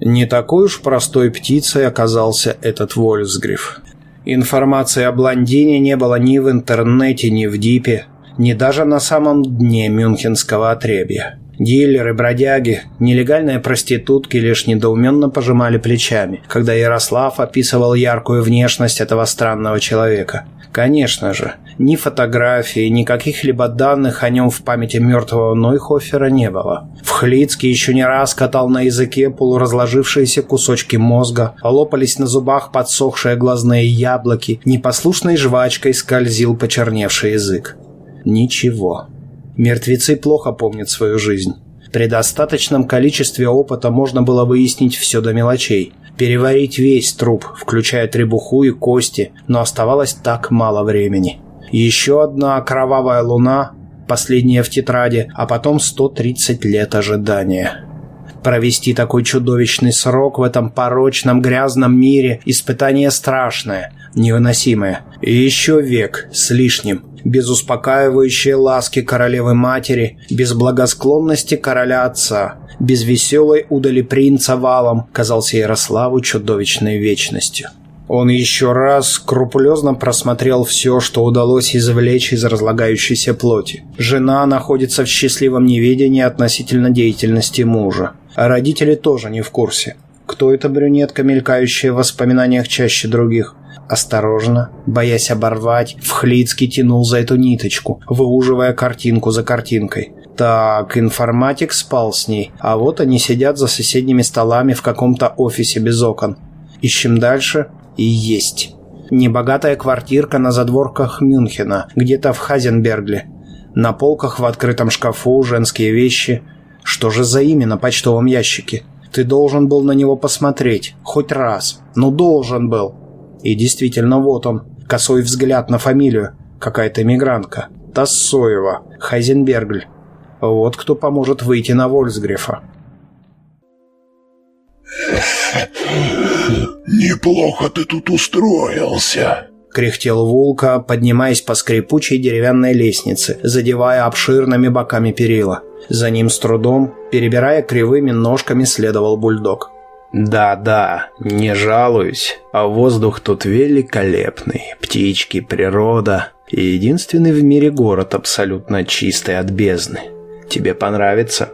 Не такой уж простой птицей оказался этот Вольфсгриф. Информации о блондине не было ни в интернете, ни в Дипе, ни даже на самом дне мюнхенского отребья. Дилеры, бродяги, нелегальные проститутки лишь недоуменно пожимали плечами, когда Ярослав описывал яркую внешность этого странного человека. Конечно же, ни фотографий, ни каких-либо данных о нем в памяти мертвого Нойхофера не было. В Хлицке еще не раз катал на языке полуразложившиеся кусочки мозга, лопались на зубах подсохшие глазные яблоки, непослушной жвачкой скользил почерневший язык. Ничего. Мертвецы плохо помнят свою жизнь. При достаточном количестве опыта можно было выяснить все до мелочей. Переварить весь труп, включая требуху и кости, но оставалось так мало времени. Еще одна кровавая луна, последняя в тетради, а потом 130 лет ожидания. Провести такой чудовищный срок в этом порочном грязном мире – испытание страшное, невыносимое. И еще век с лишним – без успокаивающей ласки королевы-матери, без благосклонности короля отца, без веселой удали принца валом, казался Ярославу чудовищной вечностью. Он еще раз скрупулезно просмотрел все, что удалось извлечь из разлагающейся плоти. Жена находится в счастливом неведении относительно деятельности мужа. А родители тоже не в курсе. Кто эта брюнетка, мелькающая в воспоминаниях чаще других? Осторожно, боясь оборвать, Вхлицкий тянул за эту ниточку, выуживая картинку за картинкой. Так, информатик спал с ней, а вот они сидят за соседними столами в каком-то офисе без окон. Ищем дальше и есть. Небогатая квартирка на задворках Мюнхена, где-то в Хазенбергле. На полках в открытом шкафу женские вещи. Что же за имя на почтовом ящике? Ты должен был на него посмотреть. Хоть раз. Ну, должен был. И действительно, вот он, косой взгляд на фамилию. Какая-то эмигрантка. Тассоева, Хайзенбергль. Вот кто поможет выйти на Вольсгрифа. «Неплохо ты тут устроился», — кряхтел Волка, поднимаясь по скрипучей деревянной лестнице, задевая обширными боками перила. За ним с трудом, перебирая кривыми ножками, следовал бульдог. Да-да, не жалуюсь, а воздух тут великолепный, птички, природа и единственный в мире город абсолютно чистый от бездны. Тебе понравится?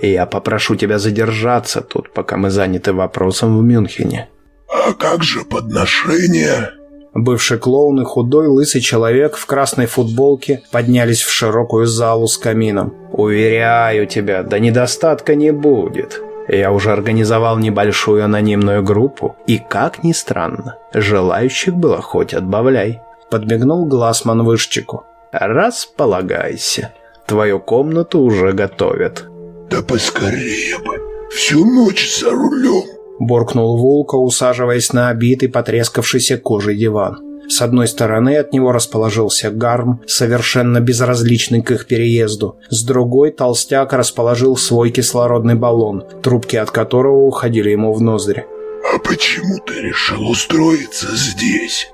Я попрошу тебя задержаться тут, пока мы заняты вопросом в Мюнхене. А как же подношение? Бывший клоун и худой лысый человек в красной футболке поднялись в широкую залу с камином. «Уверяю тебя, да недостатка не будет. Я уже организовал небольшую анонимную группу, и, как ни странно, желающих было хоть отбавляй. Подмигнул Глазман вышчику. «Располагайся. Твою комнату уже готовят». «Да поскорее бы. Всю ночь за рулем». Боркнул Волка, усаживаясь на обитый потрескавшийся кожей диван. С одной стороны от него расположился Гарм, совершенно безразличный к их переезду. С другой толстяк расположил свой кислородный баллон, трубки от которого уходили ему в ноздри. «А почему ты решил устроиться здесь?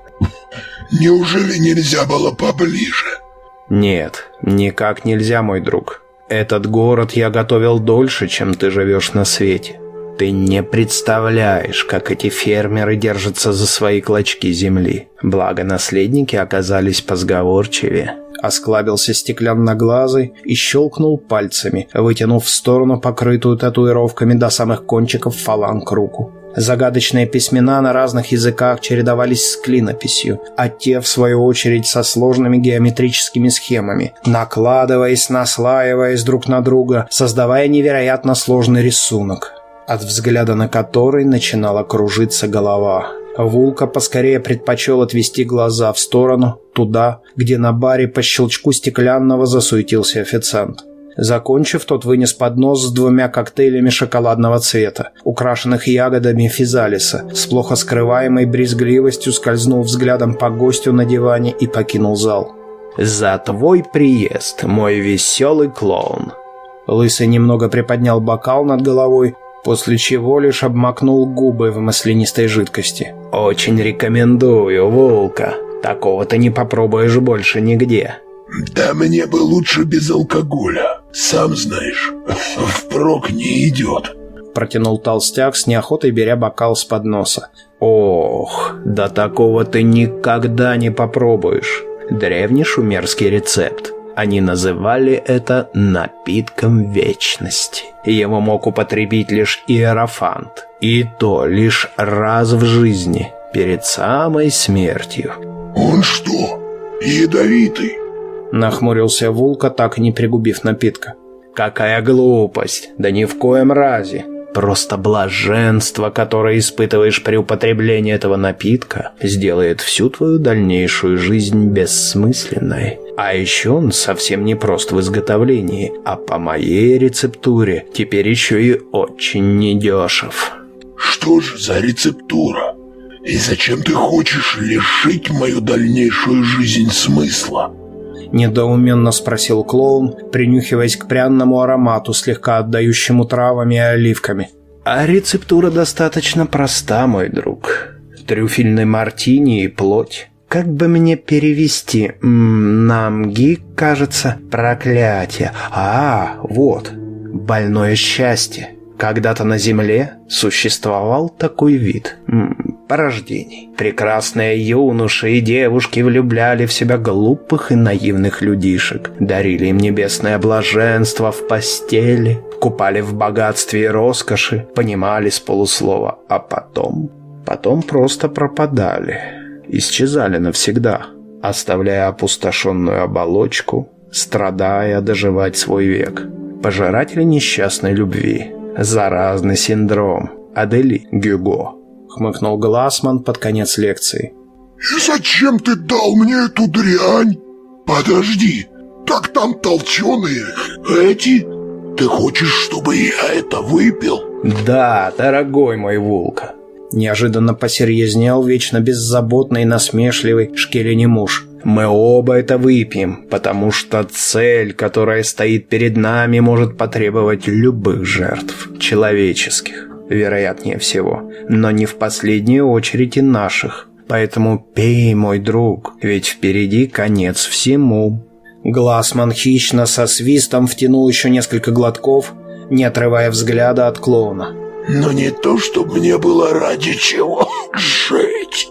Неужели нельзя было поближе?» «Нет, никак нельзя, мой друг. Этот город я готовил дольше, чем ты живешь на свете. Ты не представляешь, как эти фермеры держатся за свои клочки земли. Благо, наследники оказались позговорчивее. Осклабился стеклянноглазый и щелкнул пальцами, вытянув в сторону покрытую татуировками до самых кончиков фаланг руку. Загадочные письмена на разных языках чередовались с клинописью, а те, в свою очередь, со сложными геометрическими схемами, накладываясь, наслаиваясь друг на друга, создавая невероятно сложный рисунок от взгляда на который начинала кружиться голова. Вулка поскорее предпочел отвести глаза в сторону, туда, где на баре по щелчку стеклянного засуетился официант. Закончив, тот вынес поднос с двумя коктейлями шоколадного цвета, украшенных ягодами физалиса, с плохо скрываемой брезгливостью скользнул взглядом по гостю на диване и покинул зал. «За твой приезд, мой веселый клоун!» Лысый немного приподнял бокал над головой, после чего лишь обмакнул губы в маслянистой жидкости. «Очень рекомендую, Волка. Такого ты не попробуешь больше нигде». «Да мне бы лучше без алкоголя. Сам знаешь, впрок не идет». протянул толстяк, с неохотой беря бокал с подноса. «Ох, да такого ты никогда не попробуешь. Древний шумерский рецепт. Они называли это напитком вечности. Его мог употребить лишь Иерофант. И то лишь раз в жизни, перед самой смертью. «Он что, ядовитый?» Нахмурился Вулка, так и не пригубив напитка. «Какая глупость! Да ни в коем разе! Просто блаженство, которое испытываешь при употреблении этого напитка, сделает всю твою дальнейшую жизнь бессмысленной. А еще он совсем не прост в изготовлении, а по моей рецептуре теперь еще и очень недешев. Что же за рецептура? И зачем ты хочешь лишить мою дальнейшую жизнь смысла? Недоуменно спросил клоун, принюхиваясь к пряному аромату, слегка отдающему травами и оливками. «А рецептура достаточно проста, мой друг. Трюфельный мартини и плоть. Как бы мне перевести? Намги, кажется, проклятие. А, вот, больное счастье. Когда-то на Земле существовал такой вид порождений. Прекрасные юноши и девушки влюбляли в себя глупых и наивных людишек, дарили им небесное блаженство в постели, купали в богатстве и роскоши, понимали с полуслова, а потом... Потом просто пропадали, исчезали навсегда, оставляя опустошенную оболочку, страдая доживать свой век. Пожиратели несчастной любви – Заразный синдром. Адели Гюго. Хмыкнул Глассман под конец лекции. И зачем ты дал мне эту дрянь? Подожди, так там толченые эти? Ты хочешь, чтобы я это выпил? Да, дорогой мой Вулка. Неожиданно посерьезнел вечно беззаботный и насмешливый Шкелени муж. Мы оба это выпьем, потому что цель, которая стоит перед нами, может потребовать любых жертв, человеческих, вероятнее всего, но не в последнюю очередь и наших. Поэтому пей, мой друг, ведь впереди конец всему». Глазман хищно со свистом втянул еще несколько глотков, не отрывая взгляда от клоуна. «Но не то, чтобы мне было ради чего жить».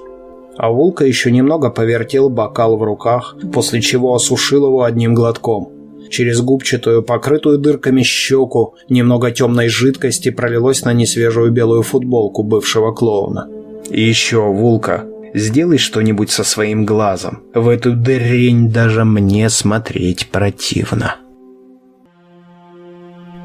А Волка еще немного повертел бокал в руках, после чего осушил его одним глотком. Через губчатую, покрытую дырками щеку, немного темной жидкости пролилось на несвежую белую футболку бывшего клоуна. «И еще, Вулка, сделай что-нибудь со своим глазом. В эту дрень даже мне смотреть противно».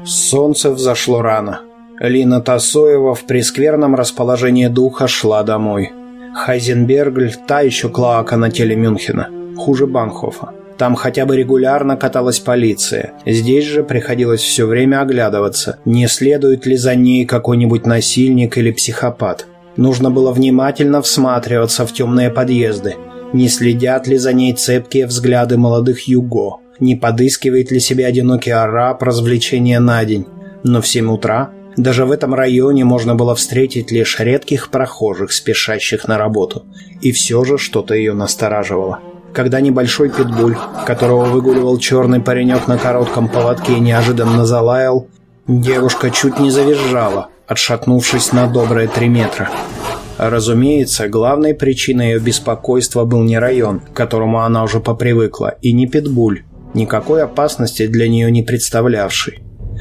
Солнце взошло рано. Лина Тасоева в прескверном расположении духа шла домой. Хайзенбергль – та еще клоака на теле Мюнхена, хуже Банхофа. Там хотя бы регулярно каталась полиция. Здесь же приходилось все время оглядываться, не следует ли за ней какой-нибудь насильник или психопат. Нужно было внимательно всматриваться в темные подъезды. Не следят ли за ней цепкие взгляды молодых юго? Не подыскивает ли себе одинокий араб развлечения на день? Но в 7 утра даже в этом районе можно было встретить лишь редких прохожих, спешащих на работу. И все же что-то ее настораживало. Когда небольшой питбуль, которого выгуливал черный паренек на коротком поводке, неожиданно залаял, девушка чуть не завизжала, отшатнувшись на добрые три метра. Разумеется, главной причиной ее беспокойства был не район, к которому она уже попривыкла, и не питбуль, никакой опасности для нее не представлявший.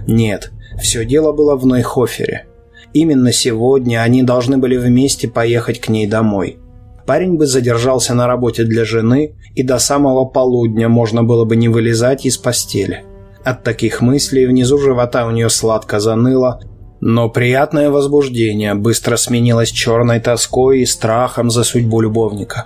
Нет, все дело было в Нойхофере. Именно сегодня они должны были вместе поехать к ней домой. Парень бы задержался на работе для жены, и до самого полудня можно было бы не вылезать из постели. От таких мыслей внизу живота у нее сладко заныло, но приятное возбуждение быстро сменилось черной тоской и страхом за судьбу любовника.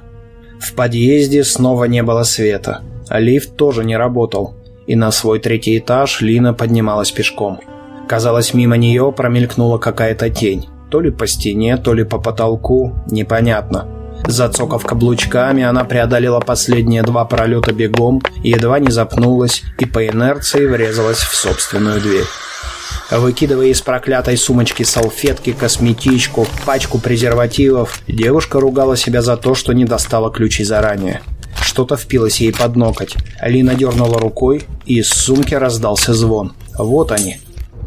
В подъезде снова не было света, а лифт тоже не работал, и на свой третий этаж Лина поднималась пешком. Казалось, мимо нее промелькнула какая-то тень. То ли по стене, то ли по потолку, непонятно. Зацокав каблучками, она преодолела последние два пролета бегом, едва не запнулась и по инерции врезалась в собственную дверь. Выкидывая из проклятой сумочки салфетки, косметичку, пачку презервативов, девушка ругала себя за то, что не достала ключи заранее. Что-то впилось ей под ноготь. Алина дернула рукой, и из сумки раздался звон. Вот они,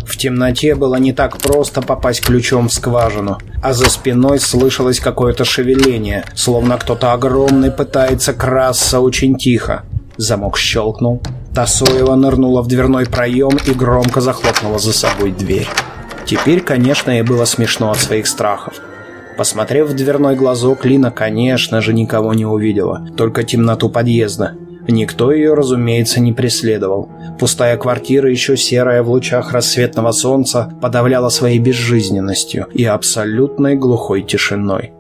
В темноте было не так просто попасть ключом в скважину, а за спиной слышалось какое-то шевеление, словно кто-то огромный пытается красться очень тихо. Замок щелкнул. Тасоева нырнула в дверной проем и громко захлопнула за собой дверь. Теперь, конечно, ей было смешно от своих страхов. Посмотрев в дверной глазок, Лина, конечно же, никого не увидела, только темноту подъезда. Никто ее, разумеется, не преследовал. Пустая квартира, еще серая в лучах рассветного солнца, подавляла своей безжизненностью и абсолютной глухой тишиной.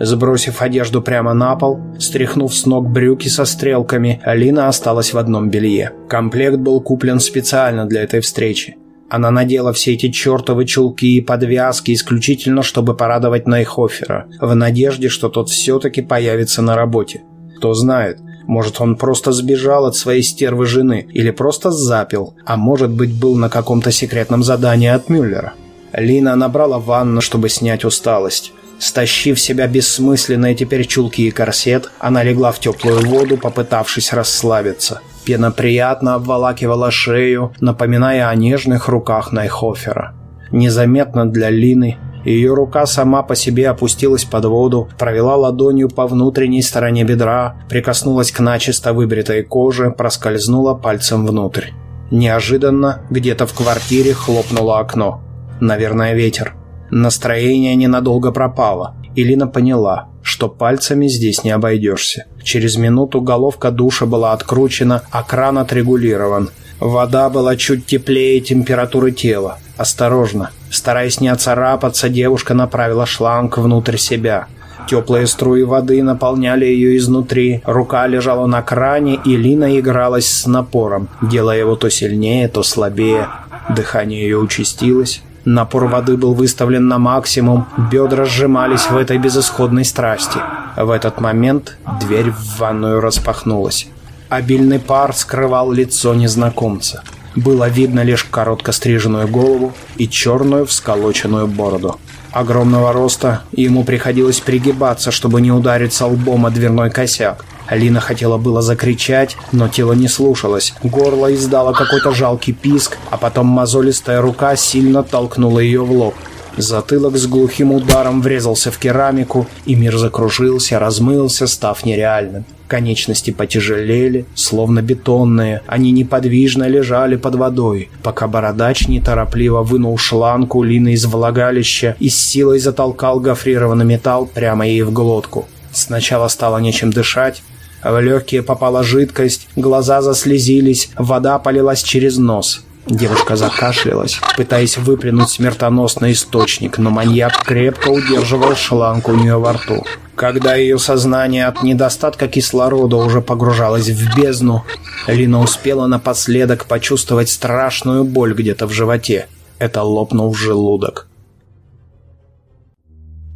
Сбросив одежду прямо на пол, стряхнув с ног брюки со стрелками, Алина осталась в одном белье. Комплект был куплен специально для этой встречи. Она надела все эти чертовы чулки и подвязки исключительно, чтобы порадовать Найхофера, в надежде, что тот все-таки появится на работе. Кто знает, может, он просто сбежал от своей стервы жены или просто запил, а может быть, был на каком-то секретном задании от Мюллера. Лина набрала ванну, чтобы снять усталость. Стащив себя бессмысленные теперь чулки и корсет, она легла в теплую воду, попытавшись расслабиться. Пена приятно обволакивала шею, напоминая о нежных руках Найхофера. Незаметно для Лины ее рука сама по себе опустилась под воду, провела ладонью по внутренней стороне бедра, прикоснулась к начисто выбритой коже, проскользнула пальцем внутрь. Неожиданно где-то в квартире хлопнуло окно. Наверное, ветер. Настроение ненадолго пропало. Илина поняла, что пальцами здесь не обойдешься. Через минуту головка душа была откручена, а кран отрегулирован. Вода была чуть теплее температуры тела. Осторожно, стараясь не оцарапаться, девушка направила шланг внутрь себя. Теплые струи воды наполняли ее изнутри, рука лежала на кране, и Лина игралась с напором, делая его то сильнее, то слабее. Дыхание ее участилось, Напор воды был выставлен на максимум, бедра сжимались в этой безысходной страсти. В этот момент дверь в ванную распахнулась. Обильный пар скрывал лицо незнакомца. Было видно лишь коротко стриженную голову и черную всколоченную бороду. Огромного роста ему приходилось пригибаться, чтобы не удариться лбом о дверной косяк. Алина хотела было закричать, но тело не слушалось. Горло издало какой-то жалкий писк, а потом мозолистая рука сильно толкнула ее в лоб. Затылок с глухим ударом врезался в керамику, и мир закружился, размылся, став нереальным. Конечности потяжелели, словно бетонные. Они неподвижно лежали под водой, пока бородач неторопливо вынул шланг Лины из влагалища и с силой затолкал гофрированный металл прямо ей в глотку. Сначала стало нечем дышать, в легкие попала жидкость, глаза заслезились, вода полилась через нос. Девушка закашлялась, пытаясь выплюнуть смертоносный источник, но маньяк крепко удерживал шланг у нее во рту. Когда ее сознание от недостатка кислорода уже погружалось в бездну, Лина успела напоследок почувствовать страшную боль где-то в животе. Это лопнул желудок.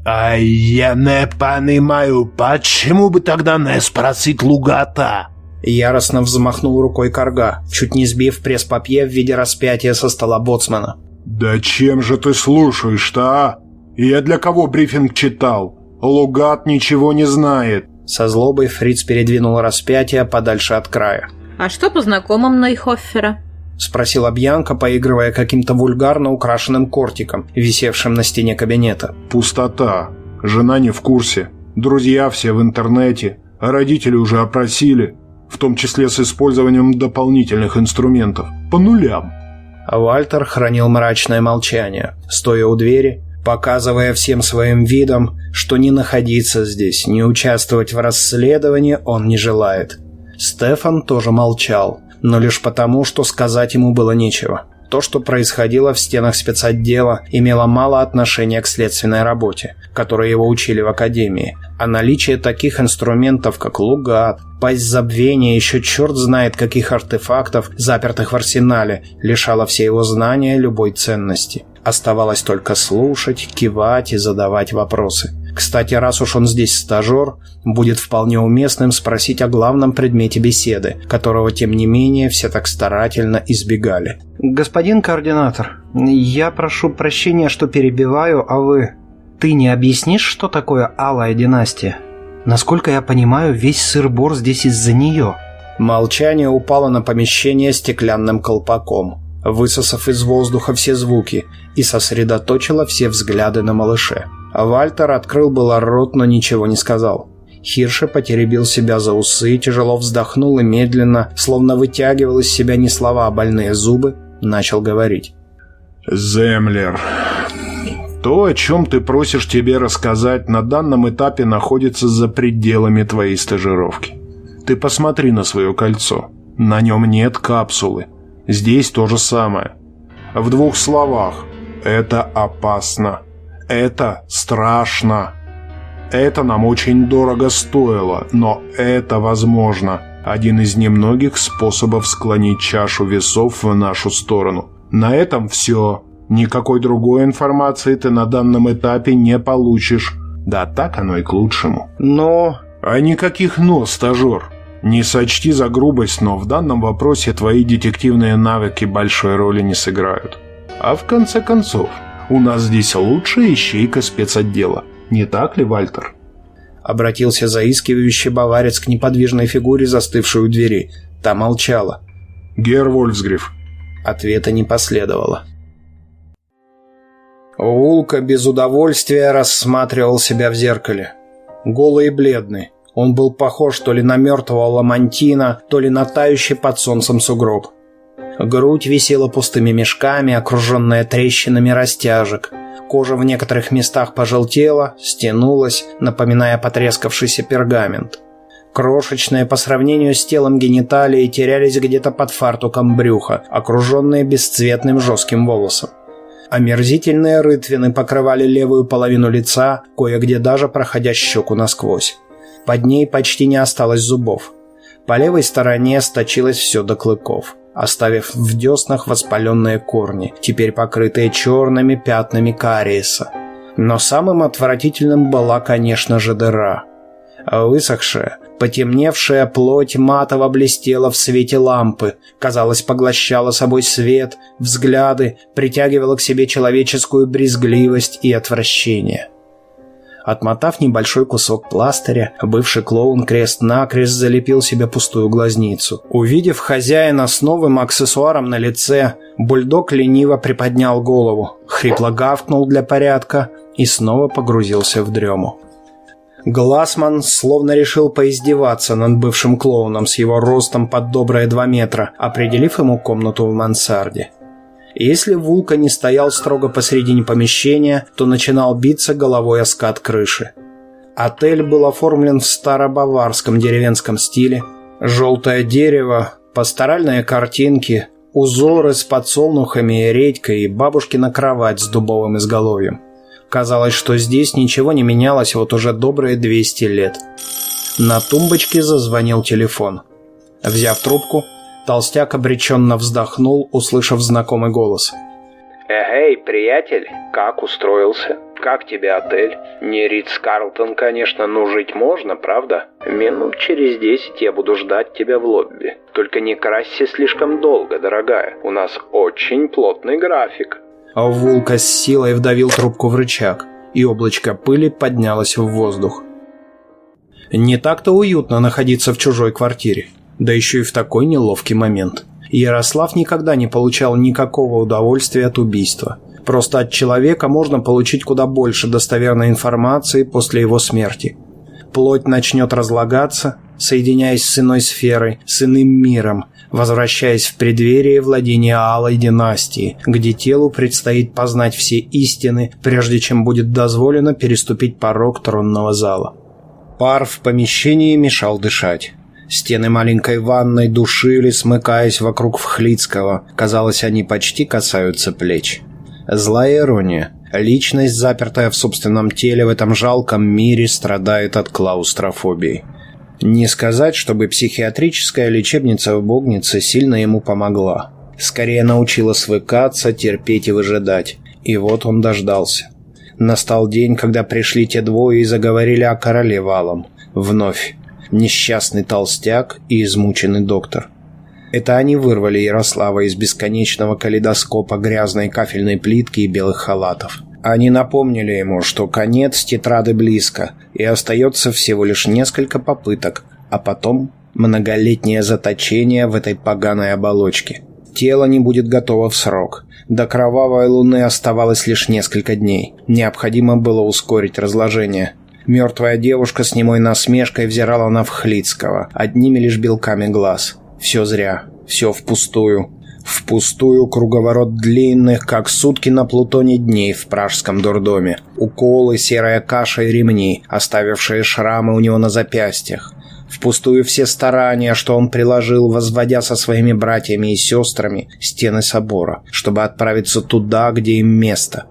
«А я не понимаю, почему бы тогда не спросить Лугата?» Яростно взмахнул рукой Карга, чуть не сбив пресс-папье в виде распятия со стола боцмана. «Да чем же ты слушаешь-то, а? Я для кого брифинг читал? Лугат ничего не знает». Со злобой Фриц передвинул распятие подальше от края. «А что по знакомым Нойхоффера?» — спросила Бьянка, поигрывая каким-то вульгарно украшенным кортиком, висевшим на стене кабинета. «Пустота. Жена не в курсе. Друзья все в интернете. А родители уже опросили. В том числе с использованием дополнительных инструментов. По нулям». Вальтер хранил мрачное молчание, стоя у двери, показывая всем своим видом, что не находиться здесь, не участвовать в расследовании он не желает. Стефан тоже молчал, но лишь потому, что сказать ему было нечего. То, что происходило в стенах спецотдела, имело мало отношения к следственной работе, которой его учили в академии, а наличие таких инструментов, как лугат, пасть забвения, еще черт знает каких артефактов, запертых в арсенале, лишало все его знания любой ценности. Оставалось только слушать, кивать и задавать вопросы. Кстати, раз уж он здесь стажер, будет вполне уместным спросить о главном предмете беседы, которого, тем не менее, все так старательно избегали. «Господин координатор, я прошу прощения, что перебиваю, а вы... Ты не объяснишь, что такое Алая династия? Насколько я понимаю, весь сыр-бор здесь из-за нее». Молчание упало на помещение стеклянным колпаком. высосав из воздуха все звуки, и сосредоточила все взгляды на малыше. Вальтер открыл было рот, но ничего не сказал. Хирше потеребил себя за усы, тяжело вздохнул и медленно, словно вытягивал из себя не слова, а больные зубы, начал говорить. «Землер, то, о чем ты просишь тебе рассказать, на данном этапе находится за пределами твоей стажировки. Ты посмотри на свое кольцо. На нем нет капсулы. Здесь то же самое. В двух словах. Это опасно. Это страшно. Это нам очень дорого стоило, но это возможно. Один из немногих способов склонить чашу весов в нашу сторону. На этом все. Никакой другой информации ты на данном этапе не получишь. Да так оно и к лучшему. Но... А никаких «но», стажер. Не сочти за грубость, но в данном вопросе твои детективные навыки большой роли не сыграют. А в конце концов, у нас здесь лучшая ищейка спецотдела. Не так ли, Вальтер? Обратился заискивающий баварец к неподвижной фигуре, застывшей у двери. Та молчала. Гер Вольфсгриф. Ответа не последовало. Улка без удовольствия рассматривал себя в зеркале. Голый и бледный. Он был похож то ли на мертвого ламантина, то ли на тающий под солнцем сугроб. Грудь висела пустыми мешками, окруженная трещинами растяжек. Кожа в некоторых местах пожелтела, стянулась, напоминая потрескавшийся пергамент. Крошечные по сравнению с телом гениталии терялись где-то под фартуком брюха, окруженные бесцветным жестким волосом. Омерзительные рытвины покрывали левую половину лица, кое-где даже проходя щеку насквозь. Под ней почти не осталось зубов. По левой стороне сточилось все до клыков, оставив в деснах воспаленные корни, теперь покрытые черными пятнами кариеса. Но самым отвратительным была, конечно же, дыра. Высохшая, Потемневшая плоть матово блестела в свете лампы, казалось, поглощала собой свет, взгляды, притягивала к себе человеческую брезгливость и отвращение. Отмотав небольшой кусок пластыря, бывший клоун крест-накрест залепил себе пустую глазницу. Увидев хозяина с новым аксессуаром на лице, бульдог лениво приподнял голову, хрипло гавкнул для порядка и снова погрузился в дрему. Глассман словно решил поиздеваться над бывшим клоуном с его ростом под добрые два метра, определив ему комнату в мансарде. Если Вулка не стоял строго посредине помещения, то начинал биться головой о скат крыши. Отель был оформлен в старобаварском деревенском стиле. Желтое дерево, пасторальные картинки, узоры с подсолнухами и редькой и бабушкина кровать с дубовым изголовьем. Казалось, что здесь ничего не менялось вот уже добрые 200 лет. На тумбочке зазвонил телефон. Взяв трубку, толстяк обреченно вздохнул, услышав знакомый голос. «Эй, приятель, как устроился? Как тебе отель? Не Ридс Карлтон, конечно, но жить можно, правда? Минут через десять я буду ждать тебя в лобби. Только не красься слишком долго, дорогая. У нас очень плотный график». А Вулка с силой вдавил трубку в рычаг, и облачко пыли поднялось в воздух. Не так-то уютно находиться в чужой квартире, да еще и в такой неловкий момент. Ярослав никогда не получал никакого удовольствия от убийства. Просто от человека можно получить куда больше достоверной информации после его смерти. Плоть начнет разлагаться, соединяясь с иной сферой, с иным миром, возвращаясь в преддверие владения Алой династии, где телу предстоит познать все истины, прежде чем будет дозволено переступить порог тронного зала. Пар в помещении мешал дышать. Стены маленькой ванной душили, смыкаясь вокруг Вхлицкого. Казалось, они почти касаются плеч. Злая ирония. Личность, запертая в собственном теле в этом жалком мире, страдает от клаустрофобии. Не сказать, чтобы психиатрическая лечебница в Богнице сильно ему помогла. Скорее научила свыкаться, терпеть и выжидать. И вот он дождался. Настал день, когда пришли те двое и заговорили о короле валом. Вновь. Несчастный толстяк и измученный доктор. Это они вырвали Ярослава из бесконечного калейдоскопа грязной кафельной плитки и белых халатов. Они напомнили ему, что конец тетрады близко, и остается всего лишь несколько попыток, а потом многолетнее заточение в этой поганой оболочке. Тело не будет готово в срок. До кровавой луны оставалось лишь несколько дней. Необходимо было ускорить разложение. Мертвая девушка с немой насмешкой взирала на Вхлицкого, одними лишь белками глаз. Все зря, все впустую. Впустую круговорот длинных, как сутки на Плутоне дней в пражском дурдоме. Уколы, серая каша и ремни, оставившие шрамы у него на запястьях. Впустую все старания, что он приложил, возводя со своими братьями и сестрами стены собора, чтобы отправиться туда, где им место.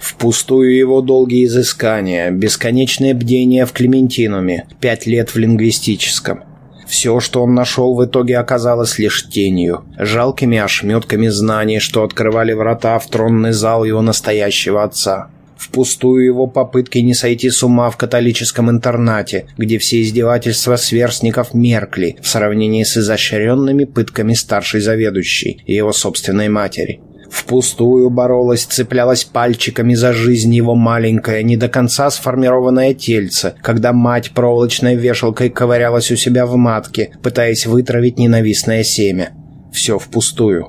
Впустую его долгие изыскания, бесконечное бдение в Клементинуме, пять лет в лингвистическом. Все, что он нашел, в итоге оказалось лишь тенью, жалкими ошметками знаний, что открывали врата в тронный зал его настоящего отца. Впустую его попытки не сойти с ума в католическом интернате, где все издевательства сверстников меркли в сравнении с изощренными пытками старшей заведующей и его собственной матери. Впустую боролась, цеплялась пальчиками за жизнь его маленькое, не до конца сформированное тельце, когда мать проволочной вешалкой ковырялась у себя в матке, пытаясь вытравить ненавистное семя. Все впустую.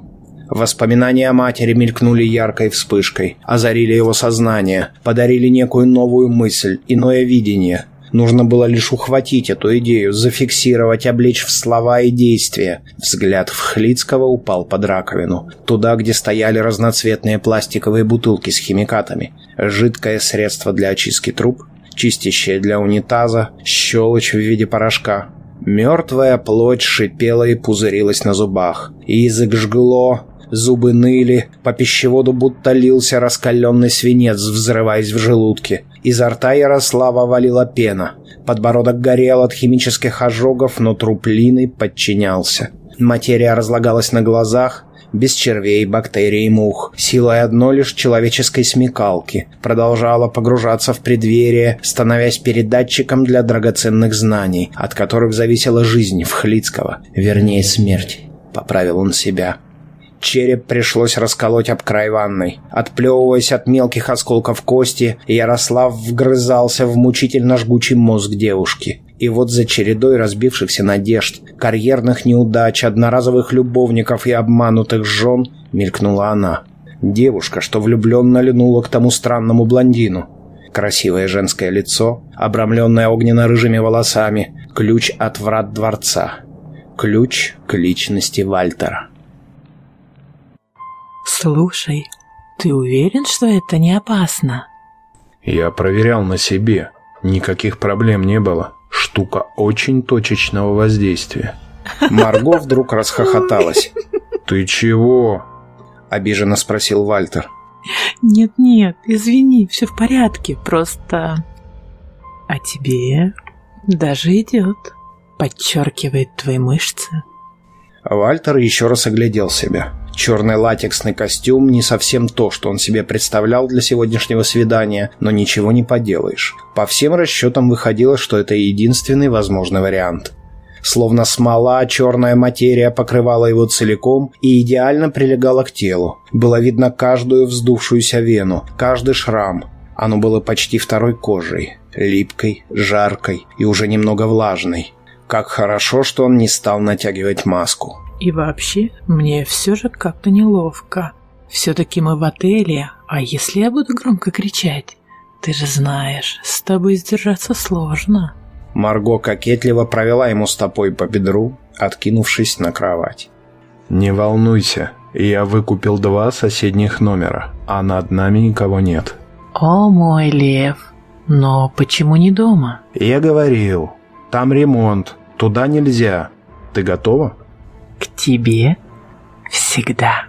Воспоминания о матери мелькнули яркой вспышкой, озарили его сознание, подарили некую новую мысль, иное видение – Нужно было лишь ухватить эту идею, зафиксировать, облечь в слова и действия. Взгляд Вхлицкого упал под раковину. Туда, где стояли разноцветные пластиковые бутылки с химикатами. Жидкое средство для очистки труб, чистящее для унитаза, щелочь в виде порошка. Мертвая плоть шипела и пузырилась на зубах. Язык жгло, Зубы ныли, по пищеводу будто лился раскаленный свинец, взрываясь в желудке. Изо рта Ярослава валила пена. Подбородок горел от химических ожогов, но труп Лины подчинялся. Материя разлагалась на глазах, без червей, бактерий и мух, силой одной лишь человеческой смекалки, продолжала погружаться в преддверие, становясь передатчиком для драгоценных знаний, от которых зависела жизнь Вхлицкого, вернее смерть, поправил он себя. Череп пришлось расколоть об край ванной. Отплевываясь от мелких осколков кости, Ярослав вгрызался в мучительно жгучий мозг девушки. И вот за чередой разбившихся надежд, карьерных неудач, одноразовых любовников и обманутых жен мелькнула она. Девушка, что влюбленно льнула к тому странному блондину. Красивое женское лицо, обрамленное огненно-рыжими волосами, ключ от врат дворца. Ключ к личности Вальтера. «Слушай, ты уверен, что это не опасно?» «Я проверял на себе. Никаких проблем не было. Штука очень точечного воздействия». Марго вдруг расхохоталась. «Ты чего?» — обиженно спросил Вальтер. «Нет-нет, извини, все в порядке, просто...» «А тебе даже идет. Подчеркивает твои мышцы». Вальтер еще раз оглядел себя. Черный латексный костюм не совсем то, что он себе представлял для сегодняшнего свидания, но ничего не поделаешь. По всем расчетам выходило, что это единственный возможный вариант. Словно смола, черная материя покрывала его целиком и идеально прилегала к телу. Было видно каждую вздувшуюся вену, каждый шрам. Оно было почти второй кожей, липкой, жаркой и уже немного влажной. Как хорошо, что он не стал натягивать маску. И вообще, мне все же как-то неловко. Все-таки мы в отеле, а если я буду громко кричать? Ты же знаешь, с тобой сдержаться сложно. Марго кокетливо провела ему стопой по бедру, откинувшись на кровать. «Не волнуйся, я выкупил два соседних номера, а над нами никого нет». «О мой лев, но почему не дома?» «Я говорил, там ремонт, туда нельзя. Ты готова?» к тебе всегда».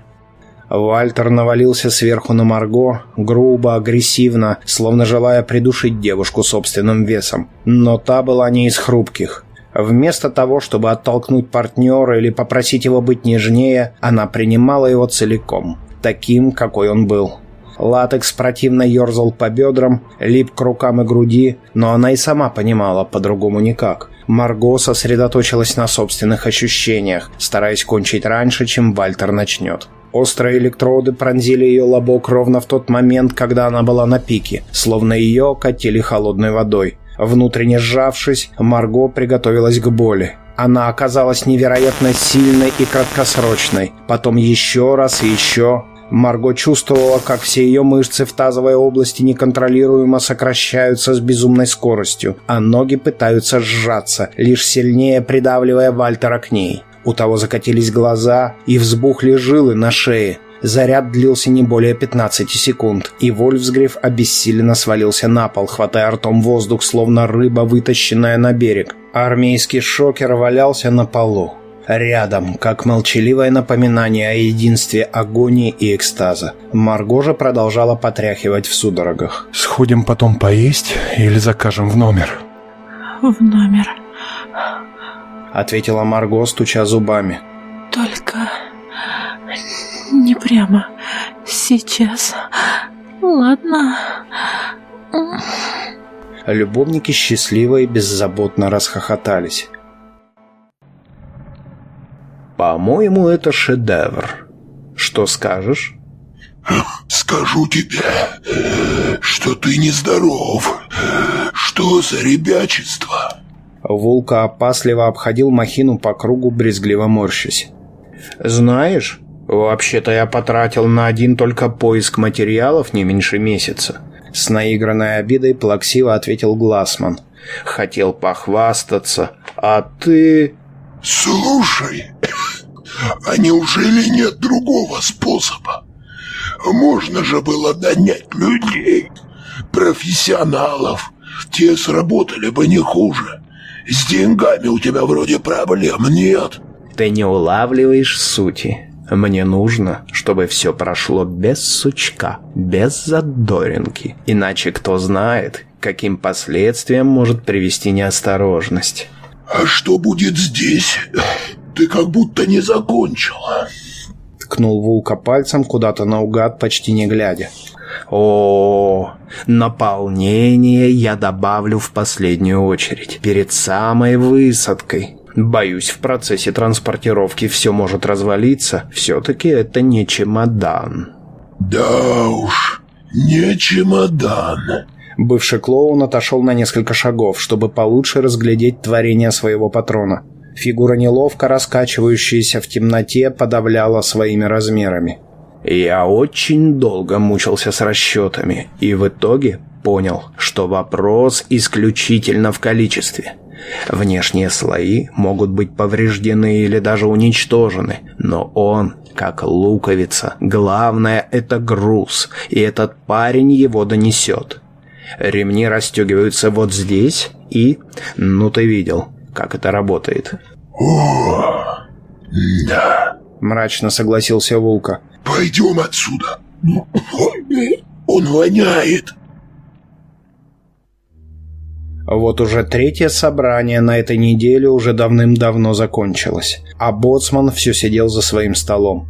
Вальтер навалился сверху на Марго, грубо, агрессивно, словно желая придушить девушку собственным весом. Но та была не из хрупких. Вместо того, чтобы оттолкнуть партнера или попросить его быть нежнее, она принимала его целиком, таким, какой он был. Латекс противно ерзал по бедрам, лип к рукам и груди, но она и сама понимала, по-другому никак. Марго сосредоточилась на собственных ощущениях, стараясь кончить раньше, чем Вальтер начнет. Острые электроды пронзили ее лобок ровно в тот момент, когда она была на пике, словно ее окатили холодной водой. Внутренне сжавшись, Марго приготовилась к боли. Она оказалась невероятно сильной и краткосрочной. Потом еще раз и еще. Марго чувствовала, как все ее мышцы в тазовой области неконтролируемо сокращаются с безумной скоростью, а ноги пытаются сжаться, лишь сильнее придавливая Вальтера к ней. У того закатились глаза и взбухли жилы на шее. Заряд длился не более 15 секунд, и Вольфсгриф обессиленно свалился на пол, хватая ртом воздух, словно рыба, вытащенная на берег. Армейский шокер валялся на полу. Рядом, как молчаливое напоминание о единстве агонии и экстаза. Марго же продолжала потряхивать в судорогах. «Сходим потом поесть или закажем в номер?» «В номер», — ответила Марго, стуча зубами. «Только не прямо сейчас. Ладно». Любовники счастливо и беззаботно расхохотались. По-моему, это шедевр. Что скажешь? Скажу тебе, что ты нездоров. Что за ребячество? Волка опасливо обходил махину по кругу, брезгливо морщась. «Знаешь, вообще-то я потратил на один только поиск материалов не меньше месяца». С наигранной обидой плаксиво ответил Глассман. «Хотел похвастаться, а ты...» «Слушай, а неужели нет другого способа? Можно же было нанять людей, профессионалов. Те сработали бы не хуже. С деньгами у тебя вроде проблем нет. Ты не улавливаешь сути. Мне нужно, чтобы все прошло без сучка, без задоринки. Иначе кто знает, каким последствиям может привести неосторожность. А что будет здесь? Ты как будто не закончила. Ткнул Вулка пальцем куда-то наугад, почти не глядя. О, наполнение я добавлю в последнюю очередь, перед самой высадкой. Боюсь, в процессе транспортировки все может развалиться. Все-таки это не чемодан. Да уж, не чемодан. Бывший клоун отошел на несколько шагов, чтобы получше разглядеть творение своего патрона. Фигура неловко раскачивающаяся в темноте подавляла своими размерами. Я очень долго мучился с расчетами и в итоге понял, что вопрос исключительно в количестве. Внешние слои могут быть повреждены или даже уничтожены, но он, как луковица, главное это груз, и этот парень его донесет. Ремни расстегиваются вот здесь и... Ну, ты видел, как это работает. О, да. Мрачно согласился Вулка. Пойдем отсюда. Он воняет. Вот уже третье собрание на этой неделе уже давным-давно закончилось, а боцман все сидел за своим столом.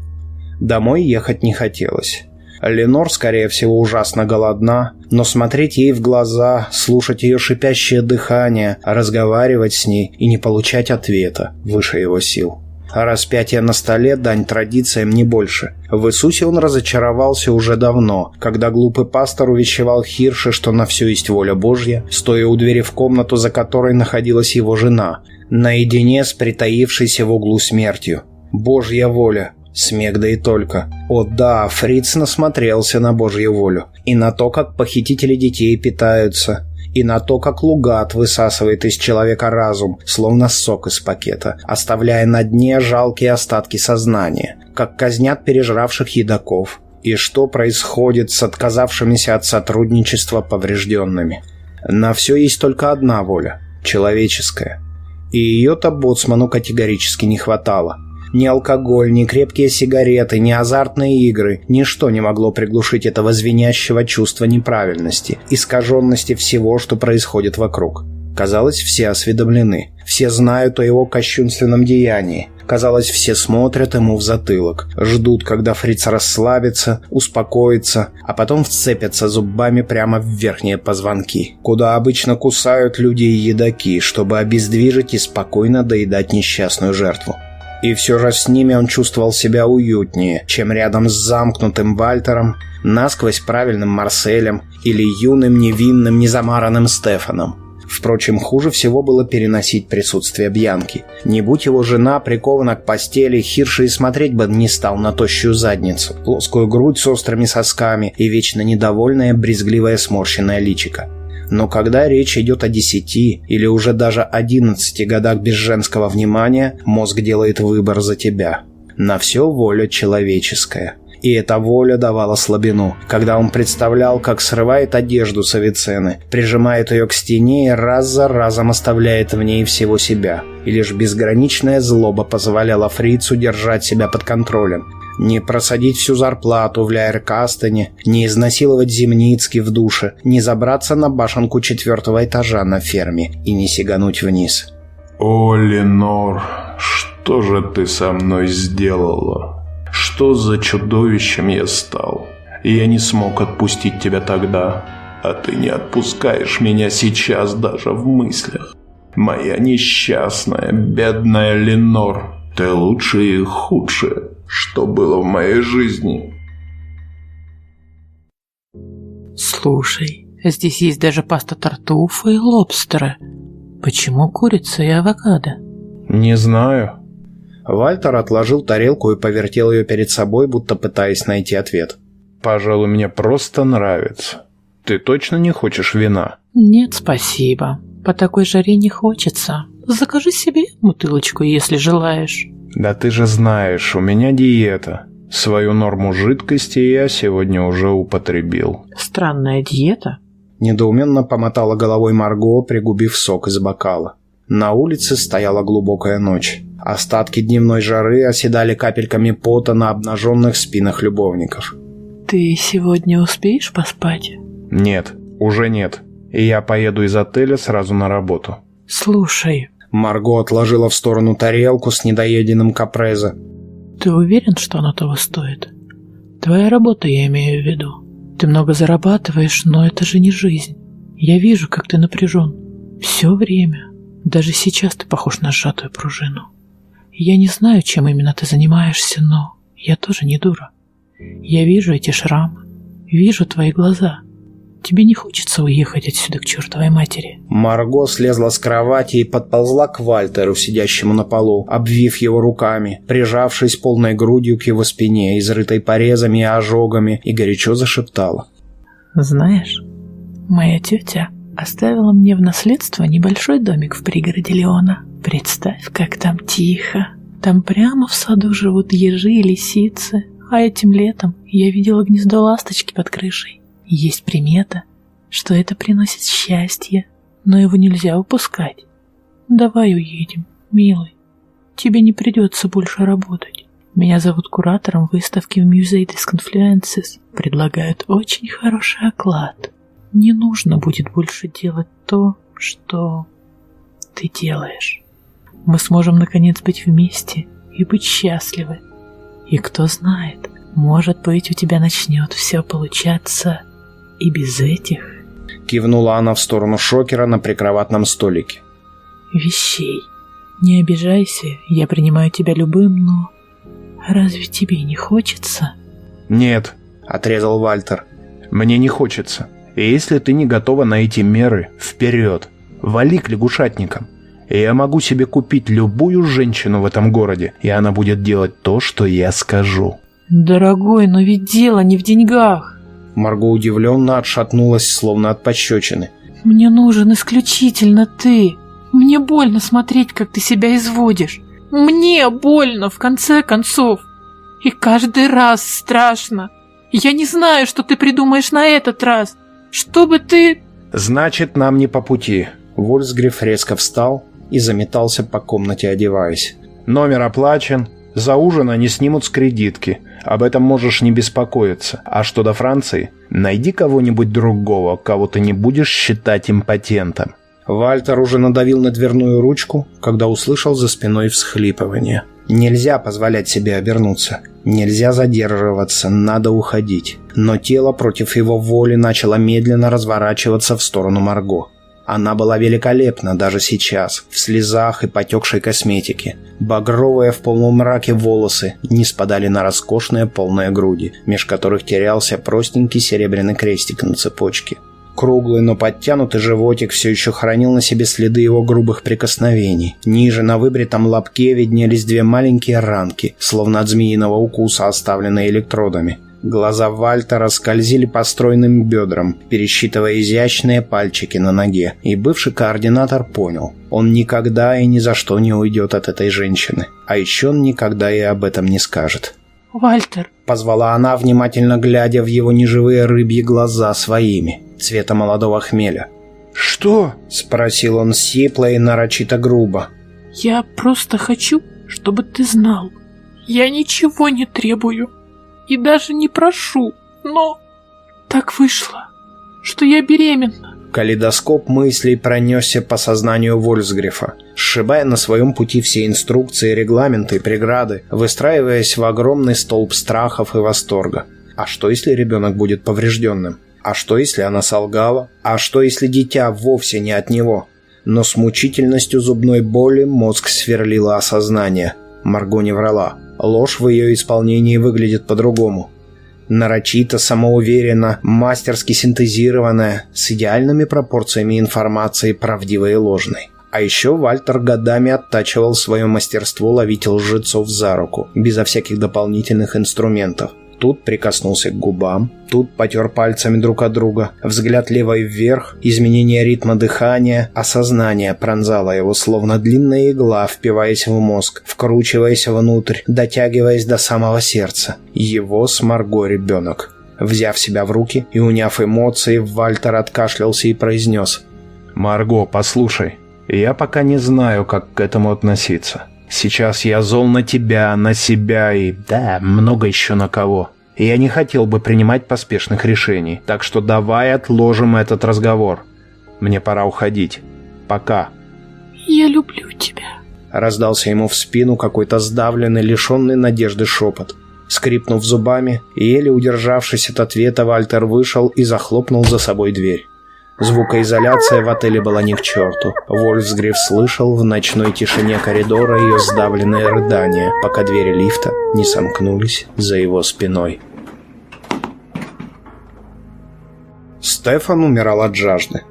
Домой ехать не хотелось. Ленор, скорее всего, ужасно голодна, но смотреть ей в глаза, слушать ее шипящее дыхание, разговаривать с ней и не получать ответа выше его сил. А распятие на столе – дань традициям не больше. В Иисусе он разочаровался уже давно, когда глупый пастор увещевал Хирше, что на все есть воля Божья, стоя у двери в комнату, за которой находилась его жена, наедине с притаившейся в углу смертью. Божья воля, Смех да и только. О да, Фриц насмотрелся на Божью волю. И на то, как похитители детей питаются. И на то, как Лугат высасывает из человека разум, словно сок из пакета, оставляя на дне жалкие остатки сознания. Как казнят пережравших едоков. И что происходит с отказавшимися от сотрудничества поврежденными. На все есть только одна воля – человеческая. И ее-то боцману категорически не хватало – ни алкоголь, ни крепкие сигареты, ни азартные игры, ничто не могло приглушить этого звенящего чувства неправильности, искаженности всего, что происходит вокруг. Казалось, все осведомлены, все знают о его кощунственном деянии. Казалось, все смотрят ему в затылок, ждут, когда фриц расслабится, успокоится, а потом вцепятся зубами прямо в верхние позвонки, куда обычно кусают люди и едоки, чтобы обездвижить и спокойно доедать несчастную жертву. И все же с ними он чувствовал себя уютнее, чем рядом с замкнутым Вальтером, насквозь правильным Марселем или юным, невинным, незамаранным Стефаном. Впрочем, хуже всего было переносить присутствие Бьянки. Не будь его жена прикована к постели, Хирша и смотреть бы не стал на тощую задницу, плоскую грудь с острыми сосками и вечно недовольное, брезгливое сморщенное личико. Но когда речь идет о десяти или уже даже одиннадцати годах без женского внимания, мозг делает выбор за тебя. На все воля человеческая. И эта воля давала слабину, когда он представлял, как срывает одежду с Авиценны, прижимает ее к стене и раз за разом оставляет в ней всего себя. И лишь безграничная злоба позволяла фрицу держать себя под контролем, не просадить всю зарплату в Ляйркастене, не изнасиловать Земницкий в душе, не забраться на башенку четвертого этажа на ферме и не сигануть вниз. «О, Ленор, что же ты со мной сделала? Что за чудовищем я стал? Я не смог отпустить тебя тогда, а ты не отпускаешь меня сейчас даже в мыслях. Моя несчастная, бедная Ленор, ты лучшее и худшее, что было в моей жизни. Слушай, здесь есть даже паста тартуфа и лобстера. Почему курица и авокадо? Не знаю. Вальтер отложил тарелку и повертел ее перед собой, будто пытаясь найти ответ. Пожалуй, мне просто нравится. Ты точно не хочешь вина? Нет, спасибо. По такой жаре не хочется. Закажи себе бутылочку, если желаешь. Да ты же знаешь, у меня диета. Свою норму жидкости я сегодня уже употребил. Странная диета? Недоуменно помотала головой Марго, пригубив сок из бокала. На улице стояла глубокая ночь. Остатки дневной жары оседали капельками пота на обнаженных спинах любовников. Ты сегодня успеешь поспать? Нет, уже нет. И я поеду из отеля сразу на работу. Слушай, Марго отложила в сторону тарелку с недоеденным капрезо. Ты уверен, что оно того стоит? Твоя работа, я имею в виду. Ты много зарабатываешь, но это же не жизнь. Я вижу, как ты напряжен. Все время. Даже сейчас ты похож на сжатую пружину. Я не знаю, чем именно ты занимаешься, но я тоже не дура. Я вижу эти шрамы, вижу твои глаза. Тебе не хочется уехать отсюда к чертовой матери?» Марго слезла с кровати и подползла к Вальтеру, сидящему на полу, обвив его руками, прижавшись полной грудью к его спине, изрытой порезами и ожогами, и горячо зашептала. «Знаешь, моя тетя оставила мне в наследство небольшой домик в пригороде Леона. Представь, как там тихо. Там прямо в саду живут ежи и лисицы, а этим летом я видела гнездо ласточки под крышей. Есть примета, что это приносит счастье, но его нельзя упускать. Давай уедем, милый. Тебе не придется больше работать. Меня зовут куратором выставки в Музей des Confluences. Предлагают очень хороший оклад. Не нужно будет больше делать то, что ты делаешь. Мы сможем наконец быть вместе и быть счастливы. И кто знает, может быть, у тебя начнет все получаться и без этих Кивнула она в сторону шокера на прикроватном столике. вещей. Не обижайся, я принимаю тебя любым, но разве тебе не хочется? Нет, Отрезал Вальтер. мне не хочется. И если ты не готова на эти меры, вперед. Вали к лягушатникам. Я могу себе купить любую женщину в этом городе, и она будет делать то, что я скажу. Дорогой, но ведь дело не в деньгах. Марго удивленно отшатнулась, словно от пощечины. Мне нужен исключительно ты. Мне больно смотреть, как ты себя изводишь. Мне больно, в конце концов. И каждый раз страшно. Я не знаю, что ты придумаешь на этот раз. Чтобы ты... Значит, нам не по пути. Вольсгриф резко встал и заметался по комнате, одеваясь. Номер оплачен. За ужин они снимут с кредитки. Об этом можешь не беспокоиться. А что до Франции? Найди кого-нибудь другого, кого ты не будешь считать импотентом. Вальтер уже надавил на дверную ручку, когда услышал за спиной всхлипывание. Нельзя позволять себе обернуться. Нельзя задерживаться, надо уходить. Но тело против его воли начало медленно разворачиваться в сторону Марго. Она была великолепна даже сейчас, в слезах и потекшей косметике. Багровые в полумраке волосы не спадали на роскошные полные груди, меж которых терялся простенький серебряный крестик на цепочке. Круглый, но подтянутый животик все еще хранил на себе следы его грубых прикосновений. Ниже на выбритом лобке виднелись две маленькие ранки, словно от змеиного укуса, оставленные электродами. Глаза Вальтера скользили по стройным бедрам, пересчитывая изящные пальчики на ноге. И бывший координатор понял, он никогда и ни за что не уйдет от этой женщины. А еще он никогда и об этом не скажет. «Вальтер!» — позвала она, внимательно глядя в его неживые рыбьи глаза своими, цвета молодого хмеля. «Что?» — спросил он сипло и нарочито грубо. «Я просто хочу, чтобы ты знал. Я ничего не требую и даже не прошу, но так вышло, что я беременна. Калейдоскоп мыслей пронесся по сознанию Вольсгрифа, сшибая на своем пути все инструкции, регламенты и преграды, выстраиваясь в огромный столб страхов и восторга. А что, если ребенок будет поврежденным? А что, если она солгала? А что, если дитя вовсе не от него? Но с мучительностью зубной боли мозг сверлило осознание. Марго не врала. Ложь в ее исполнении выглядит по-другому. Нарочито, самоуверенно, мастерски синтезированная, с идеальными пропорциями информации, правдивой и ложной. А еще Вальтер годами оттачивал свое мастерство ловить лжецов за руку, безо всяких дополнительных инструментов. Тут прикоснулся к губам, тут потер пальцами друг от друга. Взгляд левой вверх, изменение ритма дыхания, осознание пронзало его, словно длинная игла, впиваясь в мозг, вкручиваясь внутрь, дотягиваясь до самого сердца. Его с Марго ребенок. Взяв себя в руки и уняв эмоции, Вальтер откашлялся и произнес. «Марго, послушай, я пока не знаю, как к этому относиться. Сейчас я зол на тебя, на себя и, да, много еще на кого. И я не хотел бы принимать поспешных решений, так что давай отложим этот разговор. Мне пора уходить. Пока. Я люблю тебя. Раздался ему в спину какой-то сдавленный, лишенный надежды шепот. Скрипнув зубами, еле удержавшись от ответа, Вальтер вышел и захлопнул за собой дверь. Звукоизоляция в отеле была ни к черту. Вольфсгриф слышал в ночной тишине коридора ее сдавленные рыдания, пока двери лифта не сомкнулись за его спиной. Стефан умирал от жажды.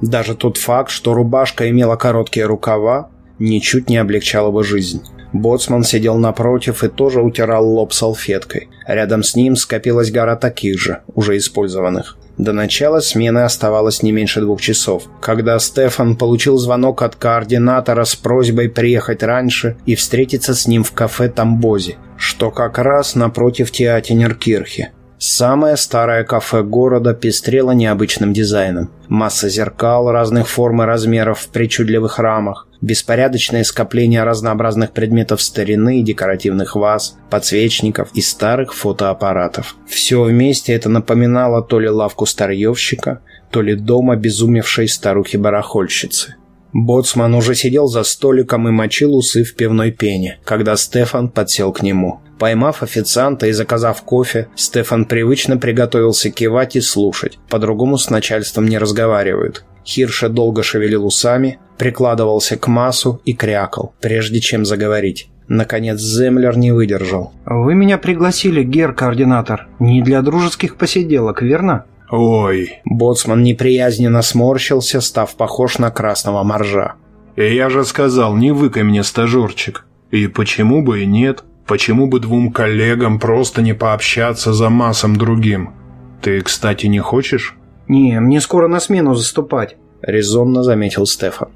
Даже тот факт, что рубашка имела короткие рукава, ничуть не облегчал его жизнь. Боцман сидел напротив и тоже утирал лоб салфеткой. Рядом с ним скопилась гора таких же, уже использованных. До начала смены оставалось не меньше двух часов, когда Стефан получил звонок от координатора с просьбой приехать раньше и встретиться с ним в кафе Тамбози, что как раз напротив Театинеркирхи. Самое старое кафе города пестрело необычным дизайном. Масса зеркал разных форм и размеров в причудливых рамах, беспорядочное скопление разнообразных предметов старины декоративных ваз, подсвечников и старых фотоаппаратов. Все вместе это напоминало то ли лавку старьевщика, то ли дом обезумевшей старухи-барахольщицы. Боцман уже сидел за столиком и мочил усы в пивной пене, когда Стефан подсел к нему. Поймав официанта и заказав кофе, Стефан привычно приготовился кивать и слушать. По-другому с начальством не разговаривают. Хирша долго шевелил усами, прикладывался к массу и крякал, прежде чем заговорить. Наконец Землер не выдержал. «Вы меня пригласили, гер-координатор, не для дружеских посиделок, верно?» «Ой!» Боцман неприязненно сморщился, став похож на красного моржа. «Я же сказал, не выкай мне, стажерчик. И почему бы и нет? Почему бы двум коллегам просто не пообщаться за массом другим? Ты, кстати, не хочешь?» «Не, мне скоро на смену заступать», — резонно заметил Стефан.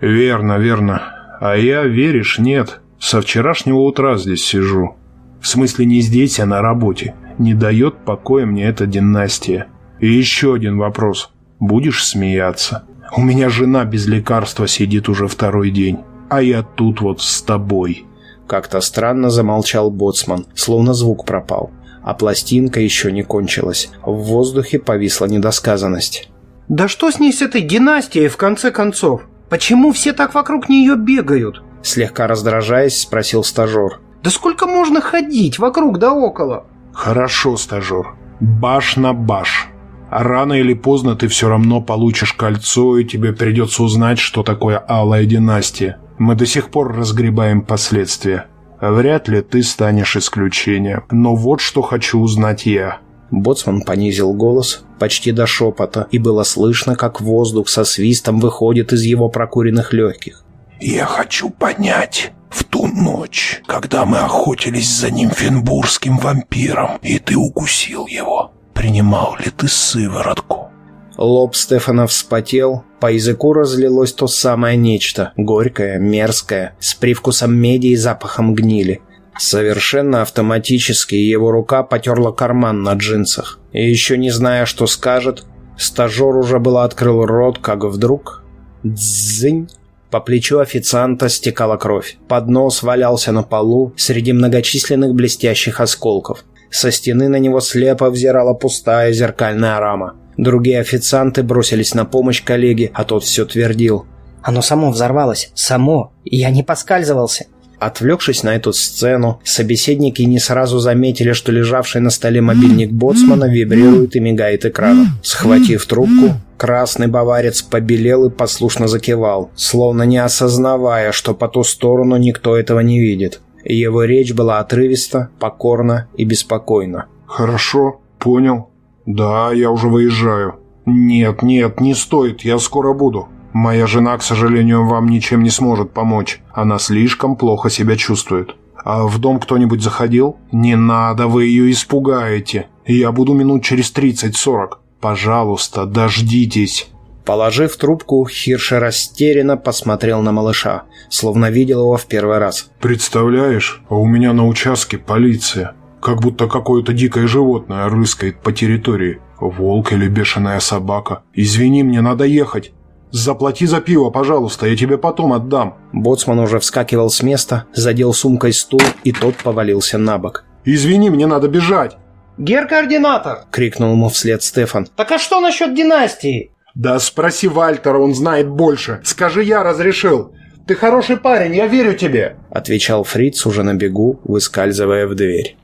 «Верно, верно. А я, веришь, нет. Со вчерашнего утра здесь сижу. В смысле не здесь, а на работе. Не дает покоя мне эта династия. И еще один вопрос. Будешь смеяться? У меня жена без лекарства сидит уже второй день. А я тут вот с тобой». Как-то странно замолчал боцман, словно звук пропал а пластинка еще не кончилась. В воздухе повисла недосказанность. «Да что с ней с этой династией, в конце концов? Почему все так вокруг нее бегают?» Слегка раздражаясь, спросил стажер. «Да сколько можно ходить вокруг да около?» «Хорошо, стажер. Баш на баш. А рано или поздно ты все равно получишь кольцо, и тебе придется узнать, что такое алая династия. Мы до сих пор разгребаем последствия. Вряд ли ты станешь исключением. Но вот что хочу узнать я. Боцман понизил голос почти до шепота, и было слышно, как воздух со свистом выходит из его прокуренных легких. «Я хочу понять, в ту ночь, когда мы охотились за нимфенбургским вампиром, и ты укусил его, принимал ли ты сыворотку?» Лоб Стефана вспотел, по языку разлилось то самое нечто, горькое, мерзкое, с привкусом меди и запахом гнили. Совершенно автоматически его рука потерла карман на джинсах. И еще не зная, что скажет, стажер уже было открыл рот, как вдруг... Дзынь! По плечу официанта стекала кровь. Поднос валялся на полу среди многочисленных блестящих осколков. Со стены на него слепо взирала пустая зеркальная рама. Другие официанты бросились на помощь коллеге, а тот все твердил. Оно само взорвалось. Само. Я не поскальзывался. Отвлекшись на эту сцену, собеседники не сразу заметили, что лежавший на столе мобильник боцмана вибрирует и мигает экраном. Схватив трубку, красный баварец побелел и послушно закивал, словно не осознавая, что по ту сторону никто этого не видит. Его речь была отрывиста, покорна и беспокойна. «Хорошо, понял. Да, я уже выезжаю. Нет, нет, не стоит, я скоро буду. Моя жена, к сожалению, вам ничем не сможет помочь. Она слишком плохо себя чувствует. А в дом кто-нибудь заходил? Не надо, вы ее испугаете. Я буду минут через 30-40. Пожалуйста, дождитесь». Положив трубку, Хирша растерянно посмотрел на малыша, словно видел его в первый раз. «Представляешь, а у меня на участке полиция. Как будто какое-то дикое животное рыскает по территории. Волк или бешеная собака. Извини, мне надо ехать. «Заплати за пиво, пожалуйста, я тебе потом отдам». Боцман уже вскакивал с места, задел сумкой стул, и тот повалился на бок. «Извини, мне надо бежать». «Гер-координатор!» — крикнул ему вслед Стефан. «Так а что насчет династии?» «Да спроси Вальтера, он знает больше. Скажи, я разрешил. Ты хороший парень, я верю тебе», — отвечал Фриц уже на бегу, выскальзывая в дверь.